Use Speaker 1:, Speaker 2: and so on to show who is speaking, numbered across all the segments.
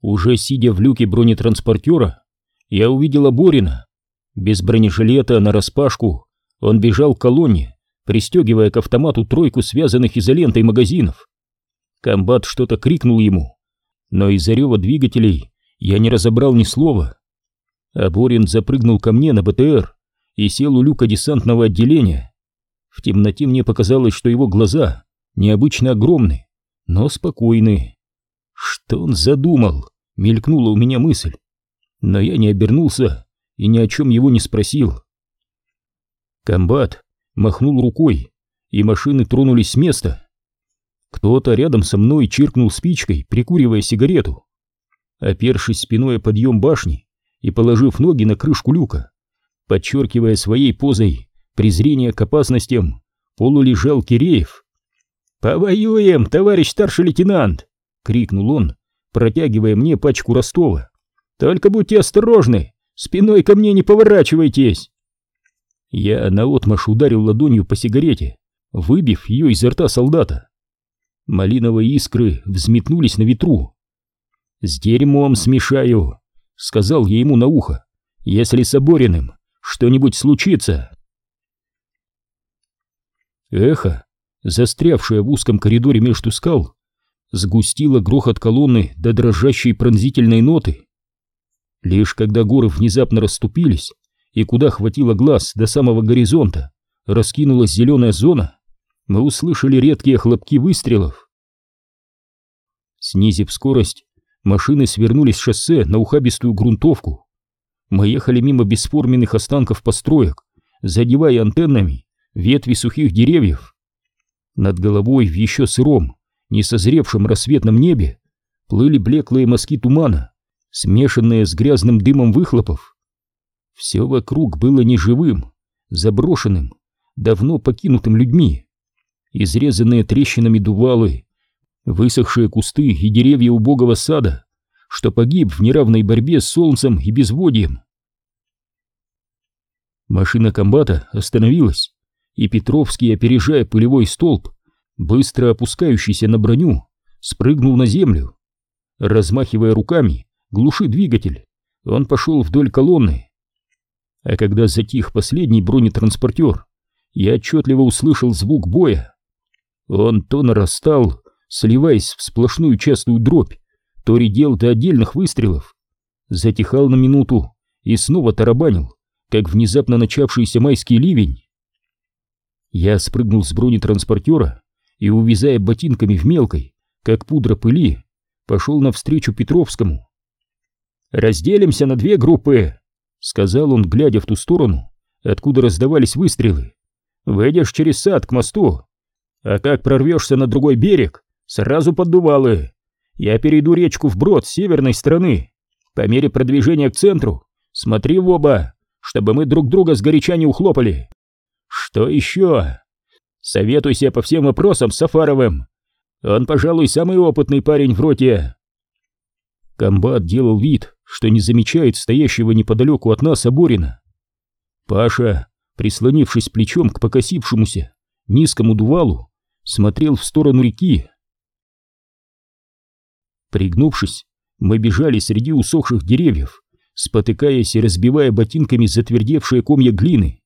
Speaker 1: Уже сидя в люке бронетранспортера, я увидел Аборина. Без бронежилета нараспашку он бежал к колонне, пристегивая к автомату тройку связанных изолентой магазинов. Комбат что-то крикнул ему, но из-за рева двигателей я не разобрал ни слова. Аборин запрыгнул ко мне на БТР и сел у люка десантного отделения. В темноте мне показалось, что его глаза необычно огромны, но спокойны. Что он задумал? Мелькнула у меня мысль. Но я не обернулся и ни о чем его не спросил. Комбат махнул рукой, и машины тронулись с места. Кто-то рядом со мной чиркнул спичкой, прикуривая сигарету. Опершись спиной о подъем башни и положив ноги на крышку люка, подчеркивая своей позой презрение к опасностям, полулежал Киреев. «Повоюем, товарищ старший лейтенант!» — крикнул он, протягивая мне пачку Ростова. «Только будьте осторожны, спиной ко мне не поворачивайтесь!» Я наотмашь ударил ладонью по сигарете, выбив ее изо рта солдата. Малиновые искры взметнулись на ветру. «С дерьмом смешаю», — сказал я ему на ухо, — «если с Обориным что-нибудь случится». Эхо, застрявшее в узком коридоре между скал, сгустило грохот колонны до дрожащей пронзительной ноты. Лишь когда горы внезапно расступились, и куда хватило глаз до самого горизонта, раскинулась зеленая зона, мы услышали редкие хлопки выстрелов. Снизив скорость, машины свернули с шоссе на ухабистую грунтовку. Мы ехали мимо бесформенных останков построек, задевая антеннами ветви сухих деревьев. Над головой в еще сыром, несозревшем рассветном небе плыли блеклые мазки тумана, смешанные с грязным дымом выхлопов. Все вокруг было неживым, заброшенным, давно покинутым людьми. Изрезанные трещинами дувалы, высохшие кусты и деревья убогого сада, что погиб в неравной борьбе с солнцем и безводьем. Машина комбата остановилась, и Петровский, опережая пылевой столб, быстро опускающийся на броню, спрыгнул на землю. Размахивая руками, глуши двигатель, он пошел вдоль колонны, а когда затих последний бронетранспортер, я отчетливо услышал звук боя. Он то нарастал, сливаясь в сплошную частую дробь, то редел до отдельных выстрелов, затихал на минуту и снова тарабанил, как внезапно начавшийся майский ливень. Я спрыгнул с бронетранспортера и, увязая ботинками в мелкой, как пудра пыли, пошел навстречу Петровскому. «Разделимся на две группы», Сказал он, глядя в ту сторону, откуда раздавались выстрелы. «Выйдешь через сад к мосту, а как прорвешься на другой берег, сразу поддувалы. Я перейду речку вброд с северной стороны. По мере продвижения к центру смотри в оба, чтобы мы друг друга с горяча не ухлопали. Что еще? Советуйся по всем вопросам с Сафаровым. Он, пожалуй, самый опытный парень в роте». Комбат делал вид, что не замечает стоящего неподалеку от нас Оборина. Паша, прислонившись плечом к покосившемуся низкому дувалу, смотрел в сторону реки. Пригнувшись, мы бежали среди усохших деревьев, спотыкаясь и разбивая ботинками затвердевшие комья глины.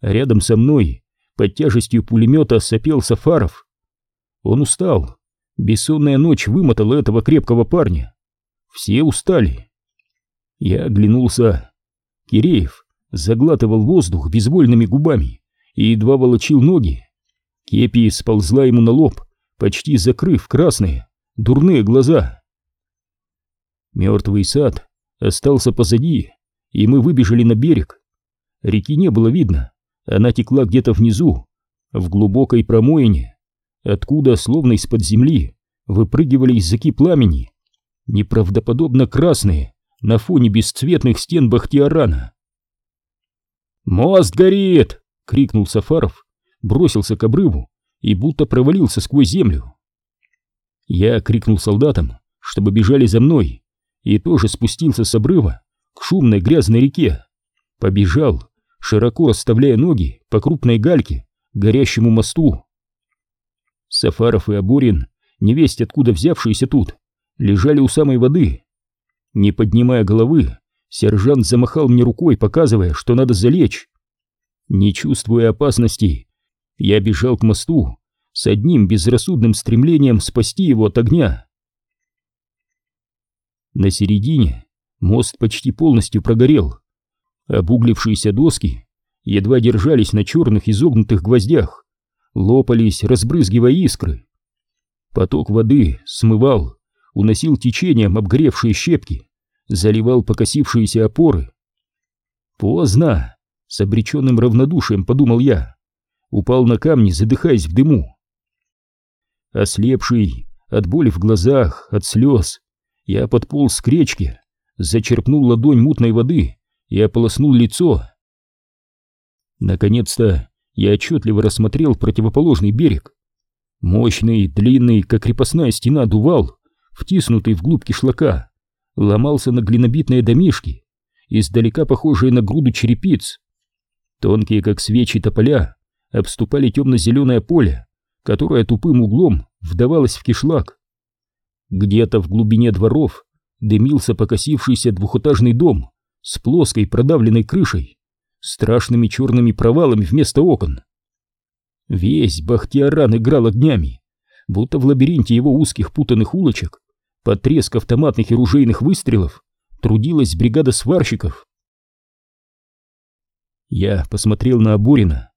Speaker 1: рядом со мной, под тяжестью пулемета, сопел Сафаров. Он устал. Бессонная ночь вымотала этого крепкого парня. Все устали. Я оглянулся. Киреев заглатывал воздух безвольными губами и едва волочил ноги. Кепи сползла ему на лоб, почти закрыв красные, дурные глаза. Мертвый сад остался позади, и мы выбежали на берег. Реки не было видно, она текла где-то внизу, в глубокой промоине, откуда, словно из-под земли, выпрыгивали языки пламени, неправдоподобно красные, на фоне бесцветных стен Бахтиарана. «Мост горит!» — крикнул Сафаров, бросился к обрыву и будто провалился сквозь землю. Я крикнул солдатам, чтобы бежали за мной, и тоже спустился с обрыва к шумной грязной реке. Побежал, широко расставляя ноги по крупной гальке, горящему мосту. Сафаров и Аборин, невесть откуда взявшиеся тут, лежали у самой воды, Не поднимая головы, сержант замахал мне рукой, показывая, что надо залечь. Не чувствуя опасности, я бежал к мосту с одним безрассудным стремлением спасти его от огня. На середине мост почти полностью прогорел. Обуглившиеся доски едва держались на черных изогнутых гвоздях, лопались, разбрызгивая искры. Поток воды смывал, уносил течением обгоревшие щепки, заливал покосившиеся опоры. Поздно, с обреченным равнодушием подумал я. Упал на камни, задыхаясь в дыму. Ослепший, от боли в глазах, от слез, я подполз к речке, зачерпнул ладонь мутной воды и ополоснул лицо. Наконец-то я отчетливо рассмотрел противоположный берег. Мощный, длинный, как крепостная стена, дувал, втиснутый вглубь кишлака, ломался на глинобитные домишки, издалека похожие на груду черепиц. Тонкие, как свечи тополя, обступали темно-зеленое поле, которое тупым углом вдавалось в кишлак. Где-то в глубине дворов дымился покосившийся двухэтажный дом с плоской продавленной крышей, страшными черными провалами вместо окон. Весь Бахтиаран играл огнями, будто в лабиринте его узких путанных улочек, под треск автоматных и ружейных выстрелов, трудилась бригада сварщиков. Я посмотрел на Аборина.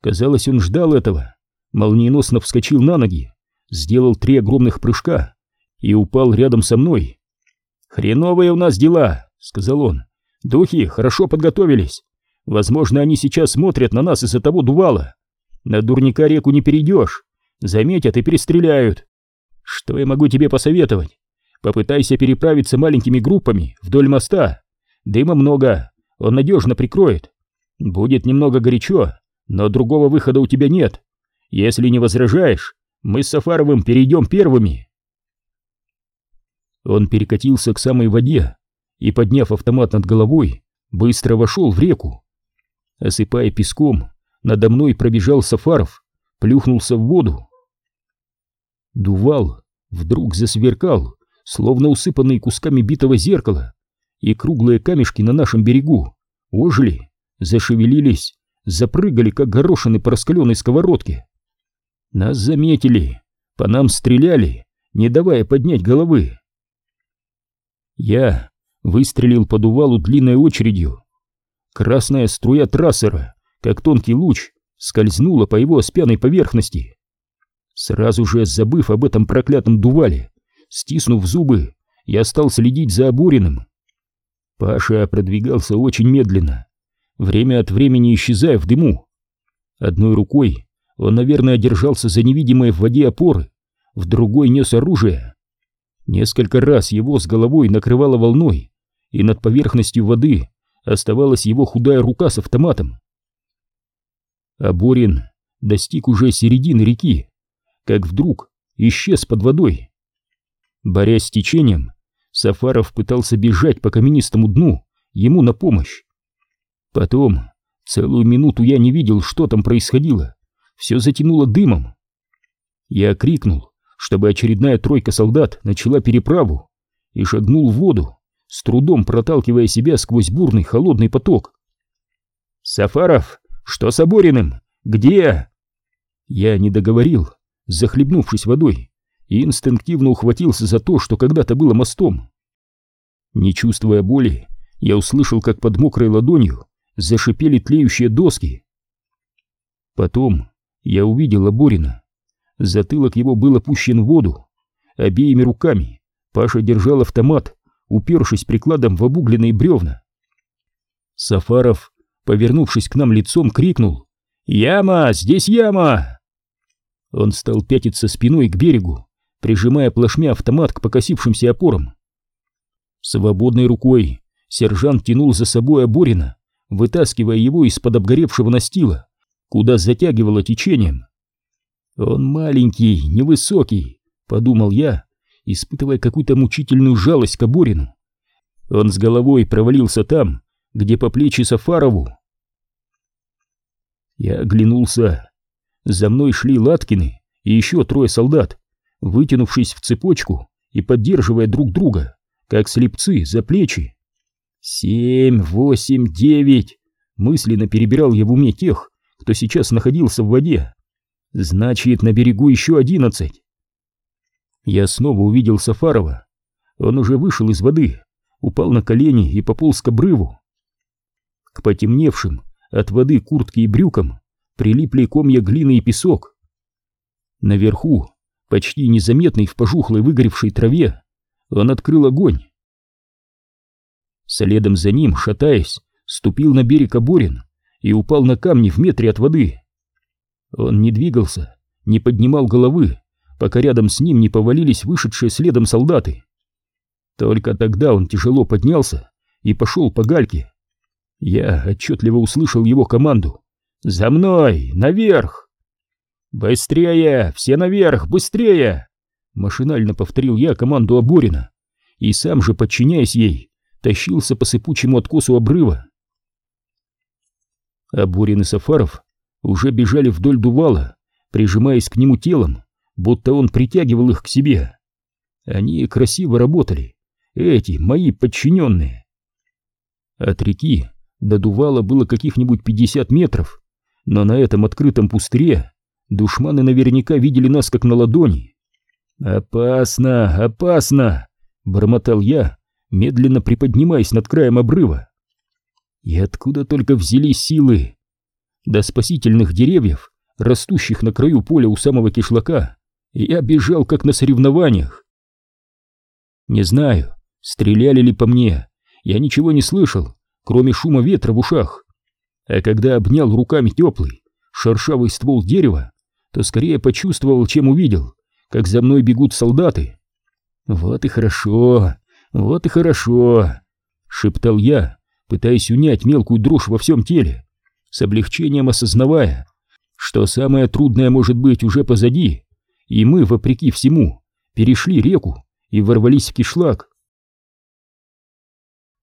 Speaker 1: Казалось, он ждал этого, молниеносно вскочил на ноги, сделал три огромных прыжка и упал рядом со мной. «Хреновые у нас дела», — сказал он. «Духи хорошо подготовились. Возможно, они сейчас смотрят на нас из-за того дувала. На дурника реку не перейдешь. Заметят и перестреляют. Что я могу тебе посоветовать? Попытайся переправиться маленькими группами вдоль моста. Дыма много, он надежно прикроет. Будет немного горячо, но другого выхода у тебя нет. Если не возражаешь, мы с Сафаровым перейдем первыми. Он перекатился к самой воде и, подняв автомат над головой, быстро вошел в реку. Осыпая песком, надо мной пробежал Сафаров, плюхнулся в воду. Дувал вдруг засверкал, словно усыпанный кусками битого зеркала, и круглые камешки на нашем берегу ожили, зашевелились, запрыгали, как горошины по раскаленной сковородке. Нас заметили, по нам стреляли, не давая поднять головы. Я выстрелил по дувалу длинной очередью. Красная струя трассера, как тонкий луч, скользнула по его оспяной поверхности. Сразу же, забыв об этом проклятом дувале, стиснув зубы, я стал следить за Обориным. Паша продвигался очень медленно, время от времени исчезая в дыму. Одной рукой он, наверное, держался за невидимые в воде опоры, в другой нес оружие. Несколько раз его с головой накрывало волной, и над поверхностью воды оставалась его худая рука с автоматом. Аборин достиг уже середины реки, как вдруг исчез под водой. Борясь с течением, Сафаров пытался бежать по каменистому дну ему на помощь. Потом целую минуту я не видел, что там происходило. Все затянуло дымом. Я крикнул чтобы очередная тройка солдат начала переправу и шагнул в воду, с трудом проталкивая себя сквозь бурный холодный поток. «Сафаров, что с Обориным? Где?» Я не договорил, захлебнувшись водой, и инстинктивно ухватился за то, что когда-то было мостом. Не чувствуя боли, я услышал, как под мокрой ладонью зашипели тлеющие доски. Потом я увидел Оборина, Затылок его был опущен в воду. Обеими руками Паша держал автомат, упершись прикладом в обугленные бревна. Сафаров, повернувшись к нам лицом, крикнул «Яма! Здесь яма!» Он стал пятиться спиной к берегу, прижимая плашмя автомат к покосившимся опорам. Свободной рукой сержант тянул за собой Оборина, вытаскивая его из-под обгоревшего настила, куда затягивало течением. Он маленький, невысокий, подумал я, испытывая какую-то мучительную жалость к Аборину. Он с головой провалился там, где по плечи Сафарову. Я оглянулся. За мной шли Латкины и еще трое солдат, вытянувшись в цепочку и поддерживая друг друга, как слепцы, за плечи. Семь, восемь, девять. Мысленно перебирал я в уме тех, кто сейчас находился в воде. Значит, на берегу еще одиннадцать. Я снова увидел Сафарова. Он уже вышел из воды, упал на колени и пополз к обрыву. К потемневшим от воды куртке и брюкам прилипли комья глины и песок. Наверху, почти незаметный в пожухлой выгоревшей траве, он открыл огонь. Следом за ним, шатаясь, ступил на берег Оборин и упал на камни в метре от воды. Он не двигался, не поднимал головы, пока рядом с ним не повалились вышедшие следом солдаты. Только тогда он тяжело поднялся и пошел по гальке. Я отчетливо услышал его команду. «За мной! Наверх!» «Быстрее! Все наверх! Быстрее!» Машинально повторил я команду Оборина и сам же, подчиняясь ей, тащился по сыпучему откосу обрыва. Оборин и Сафаров уже бежали вдоль дувала, прижимаясь к нему телом, будто он притягивал их к себе. Они красиво работали, эти мои подчиненные. От реки до дувала было каких-нибудь пятьдесят метров, но на этом открытом пустыре душманы наверняка видели нас как на ладони. «Опасно, опасно!» — бормотал я, медленно приподнимаясь над краем обрыва. И откуда только взялись силы? До спасительных деревьев, растущих на краю поля у самого кишлака, я бежал как на соревнованиях. Не знаю, стреляли ли по мне, я ничего не слышал, кроме шума ветра в ушах. А когда обнял руками теплый, шершавый ствол дерева, то скорее почувствовал, чем увидел, как за мной бегут солдаты. «Вот и хорошо, вот и хорошо», — шептал я, пытаясь унять мелкую дрожь во всем теле, с облегчением осознавая, что самое трудное может быть уже позади, и мы, вопреки всему, перешли реку и ворвались в кишлак.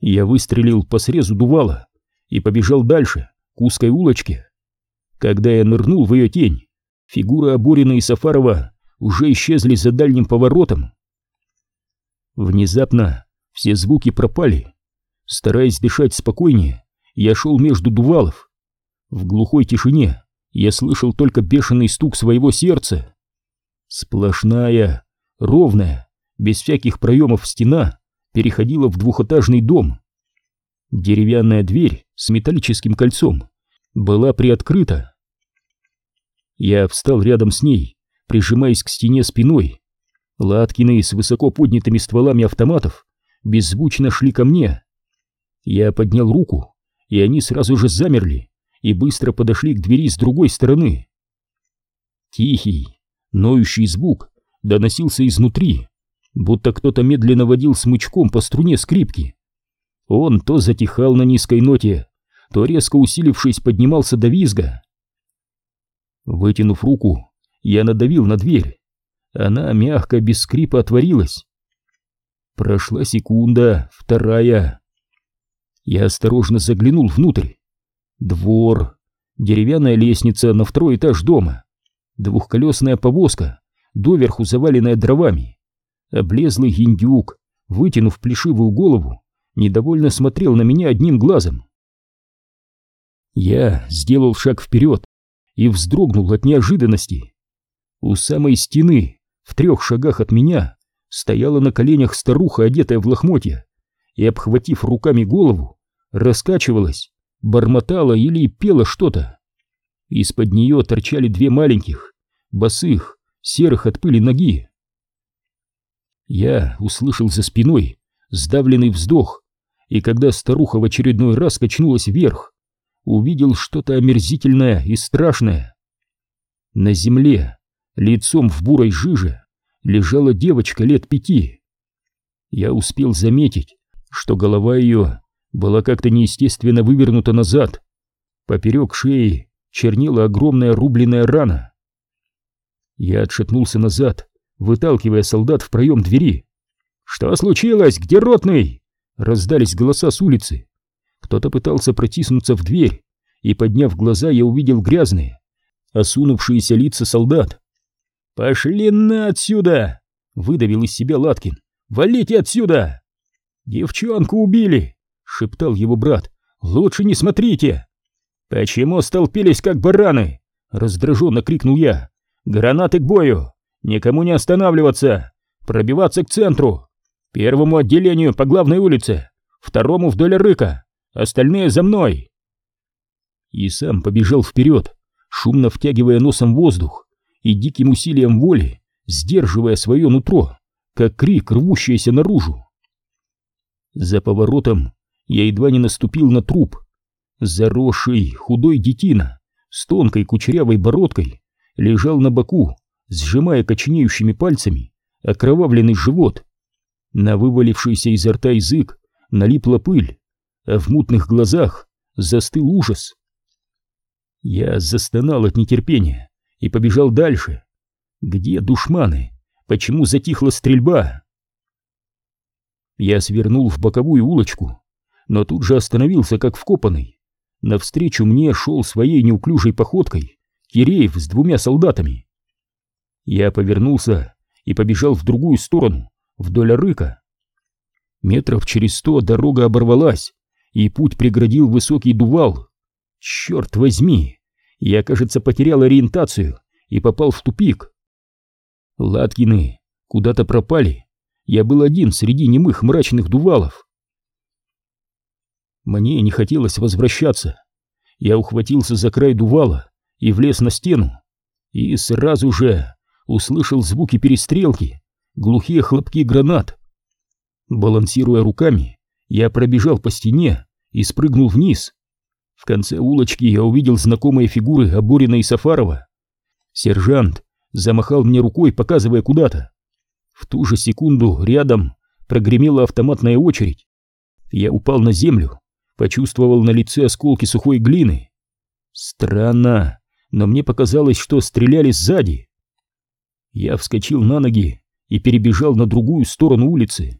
Speaker 1: Я выстрелил по срезу дувала и побежал дальше, к узкой улочке. Когда я нырнул в ее тень, фигуры Аборина и Сафарова уже исчезли за дальним поворотом. Внезапно все звуки пропали. Стараясь дышать спокойнее, я шел между дувалов. В глухой тишине я слышал только бешеный стук своего сердца. Сплошная, ровная, без всяких проемов стена переходила в двухэтажный дом. Деревянная дверь с металлическим кольцом была приоткрыта. Я встал рядом с ней, прижимаясь к стене спиной. Латкины с высоко поднятыми стволами автоматов беззвучно шли ко мне. Я поднял руку, и они сразу же замерли и быстро подошли к двери с другой стороны. Тихий, Ноющий звук доносился изнутри, будто кто-то медленно водил смычком по струне скрипки. Он то затихал на низкой ноте, то резко усилившись поднимался до визга. Вытянув руку, я надавил на дверь. Она мягко, без скрипа отворилась. Прошла секунда, вторая. Я осторожно заглянул внутрь. Двор, деревянная лестница на второй этаж дома двухколесная повозка, доверху заваленная дровами. Облезлый индюк, вытянув плешивую голову, недовольно смотрел на меня одним глазом. Я сделал шаг вперед и вздрогнул от неожиданности. У самой стены, в трех шагах от меня, стояла на коленях старуха, одетая в лохмотья, и, обхватив руками голову, раскачивалась, бормотала или пела что-то. Из-под нее торчали две маленьких, босых, серых от пыли ноги. Я услышал за спиной сдавленный вздох, и когда старуха в очередной раз качнулась вверх, увидел что-то омерзительное и страшное. На земле, лицом в бурой жиже, лежала девочка лет пяти. Я успел заметить, что голова ее была как-то неестественно вывернута назад. Поперек шеи чернела огромная рубленная рана. Я отшатнулся назад, выталкивая солдат в проем двери. «Что случилось? Где ротный?» Раздались голоса с улицы. Кто-то пытался протиснуться в дверь, и, подняв глаза, я увидел грязные, осунувшиеся лица солдат. «Пошли на отсюда!» — выдавил из себя Латкин. «Валите отсюда!» «Девчонку убили!» — шептал его брат. «Лучше не смотрите!» «Почему столпились, как бараны?» — раздраженно крикнул я. «Гранаты к бою! Никому не останавливаться! Пробиваться к центру! Первому отделению по главной улице, второму вдоль рыка, остальные за мной!» И сам побежал вперед, шумно втягивая носом воздух и диким усилием воли, сдерживая свое нутро, как крик, рвущийся наружу. За поворотом я едва не наступил на труп. Заросший, худой детина с тонкой кучерявой бородкой лежал на боку, сжимая коченеющими пальцами окровавленный живот. На вывалившийся изо рта язык налипла пыль, а в мутных глазах застыл ужас. Я застонал от нетерпения и побежал дальше. Где душманы? Почему затихла стрельба? Я свернул в боковую улочку, но тут же остановился, как вкопанный. Навстречу мне шел своей неуклюжей походкой Киреев с двумя солдатами. Я повернулся и побежал в другую сторону, вдоль рыка. Метров через сто дорога оборвалась, и путь преградил высокий дувал. Черт возьми! Я, кажется, потерял ориентацию и попал в тупик. Латкины куда-то пропали. Я был один среди немых мрачных дувалов. Мне не хотелось возвращаться. Я ухватился за край дувала и влез на стену. И сразу же услышал звуки перестрелки, глухие хлопки гранат. Балансируя руками, я пробежал по стене и спрыгнул вниз. В конце улочки я увидел знакомые фигуры Аборина и Сафарова. Сержант замахал мне рукой, показывая куда-то. В ту же секунду рядом прогремела автоматная очередь. Я упал на землю, почувствовал на лице осколки сухой глины. Странно, но мне показалось, что стреляли сзади. Я вскочил на ноги и перебежал на другую сторону улицы.